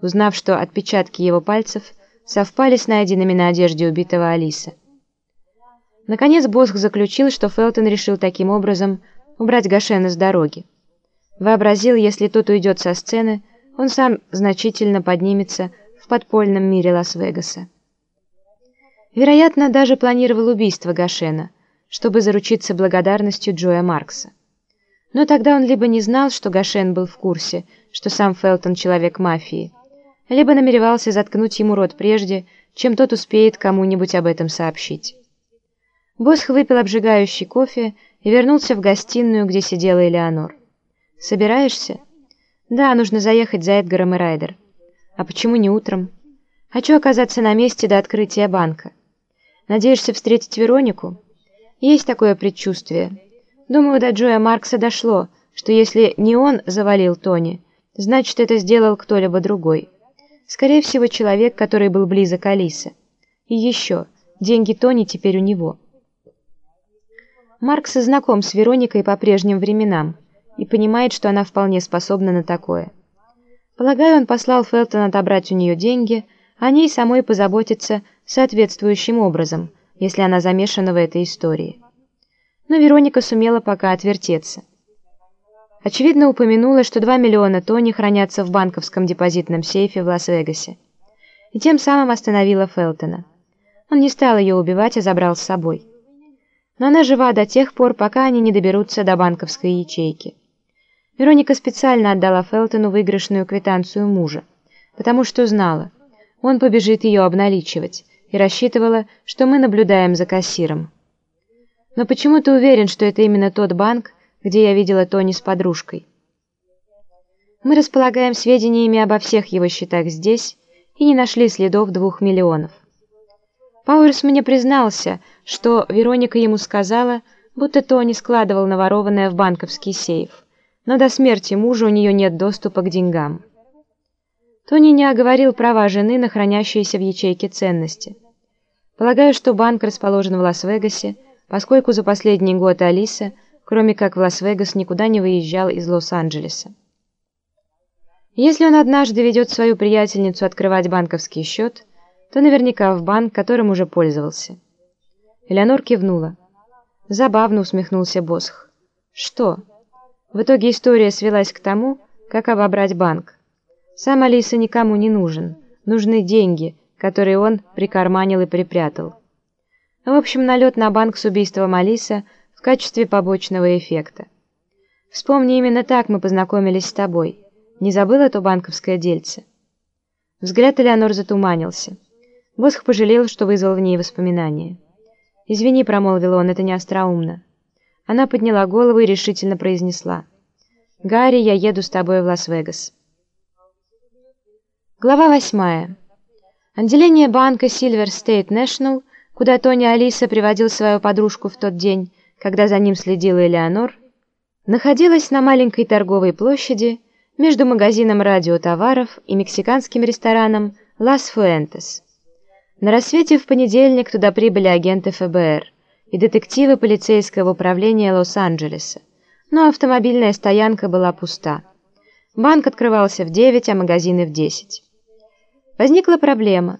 узнав, что отпечатки его пальцев совпали с найденными на одежде убитого Алиса. Наконец Босх заключил, что Фелтон решил таким образом убрать Гашена с дороги. Вообразил, если тот уйдет со сцены, он сам значительно поднимется в подпольном мире Лас-Вегаса. Вероятно, даже планировал убийство Гашена, чтобы заручиться благодарностью Джоя Маркса. Но тогда он либо не знал, что Гашен был в курсе, что сам Фелтон человек мафии, либо намеревался заткнуть ему рот прежде, чем тот успеет кому-нибудь об этом сообщить. Босх выпил обжигающий кофе и вернулся в гостиную, где сидела Элеонор. «Собираешься?» «Да, нужно заехать за Эдгаром и Райдер». «А почему не утром?» «Хочу оказаться на месте до открытия банка». «Надеешься встретить Веронику?» «Есть такое предчувствие». Думаю, до Джоя Маркса дошло, что если не он завалил Тони, значит, это сделал кто-либо другой. Скорее всего, человек, который был близок Алисе. И еще, деньги Тони теперь у него. Маркс знаком с Вероникой по прежним временам и понимает, что она вполне способна на такое. Полагаю, он послал Фелтон отобрать у нее деньги, о ней самой позаботиться соответствующим образом, если она замешана в этой истории но Вероника сумела пока отвертеться. Очевидно, упомянула, что 2 миллиона Тони хранятся в банковском депозитном сейфе в Лас-Вегасе. И тем самым остановила Фелтона. Он не стал ее убивать, а забрал с собой. Но она жива до тех пор, пока они не доберутся до банковской ячейки. Вероника специально отдала Фелтону выигрышную квитанцию мужа, потому что знала, он побежит ее обналичивать, и рассчитывала, что мы наблюдаем за кассиром. Но почему ты уверен, что это именно тот банк, где я видела Тони с подружкой? Мы располагаем сведениями обо всех его счетах здесь и не нашли следов двух миллионов. Пауэрс мне признался, что Вероника ему сказала, будто Тони складывал наворованное в банковский сейф, но до смерти мужа у нее нет доступа к деньгам. Тони не оговорил права жены на хранящиеся в ячейке ценности. Полагаю, что банк расположен в Лас-Вегасе, поскольку за последний год Алисо, кроме как в Лас-Вегас, никуда не выезжал из Лос-Анджелеса. Если он однажды ведет свою приятельницу открывать банковский счет, то наверняка в банк, которым уже пользовался. Элеонор кивнула. Забавно усмехнулся Босх. Что? В итоге история свелась к тому, как обобрать банк. Сам Алиса никому не нужен. Нужны деньги, которые он прикарманил и припрятал. В общем, налет на банк с убийством Алиса в качестве побочного эффекта. Вспомни, именно так мы познакомились с тобой. Не забыл это банковское дельце? Взгляд Элеонор затуманился. Босх пожалел, что вызвал в ней воспоминания. «Извини», — промолвил он, — «это не остроумно». Она подняла голову и решительно произнесла. «Гарри, я еду с тобой в Лас-Вегас». Глава восьмая. Отделение банка Silver State National куда Тони Алиса приводил свою подружку в тот день, когда за ним следила Элеонор, находилась на маленькой торговой площади между магазином радиотоваров и мексиканским рестораном «Лас Фуэнтес». На рассвете в понедельник туда прибыли агенты ФБР и детективы полицейского управления Лос-Анджелеса, но автомобильная стоянка была пуста. Банк открывался в 9, а магазины в 10. Возникла проблема.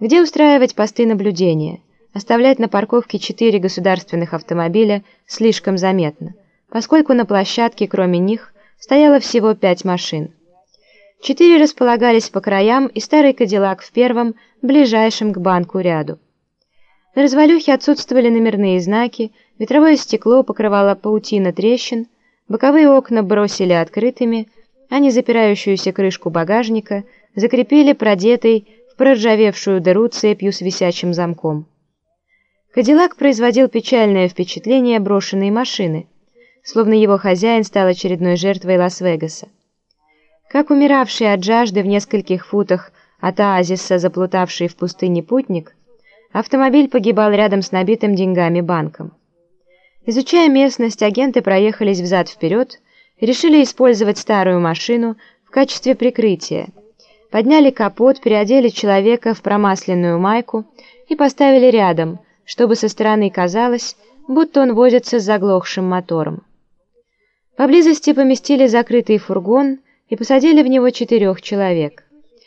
Где устраивать посты наблюдения – Оставлять на парковке четыре государственных автомобиля слишком заметно, поскольку на площадке, кроме них, стояло всего пять машин. Четыре располагались по краям, и старый «Кадиллак» в первом, ближайшем к банку ряду. На развалюхе отсутствовали номерные знаки, ветровое стекло покрывало паутина трещин, боковые окна бросили открытыми, а не запирающуюся крышку багажника закрепили продетой в проржавевшую дыру цепью с висячим замком. Кадиллак производил печальное впечатление брошенной машины, словно его хозяин стал очередной жертвой Лас-Вегаса. Как умиравший от жажды в нескольких футах от оазиса, заплутавший в пустыне путник, автомобиль погибал рядом с набитым деньгами банком. Изучая местность, агенты проехались взад-вперед решили использовать старую машину в качестве прикрытия. Подняли капот, переодели человека в промасленную майку и поставили рядом – чтобы со стороны казалось, будто он возится с заглохшим мотором. Поблизости поместили закрытый фургон и посадили в него четырех человек.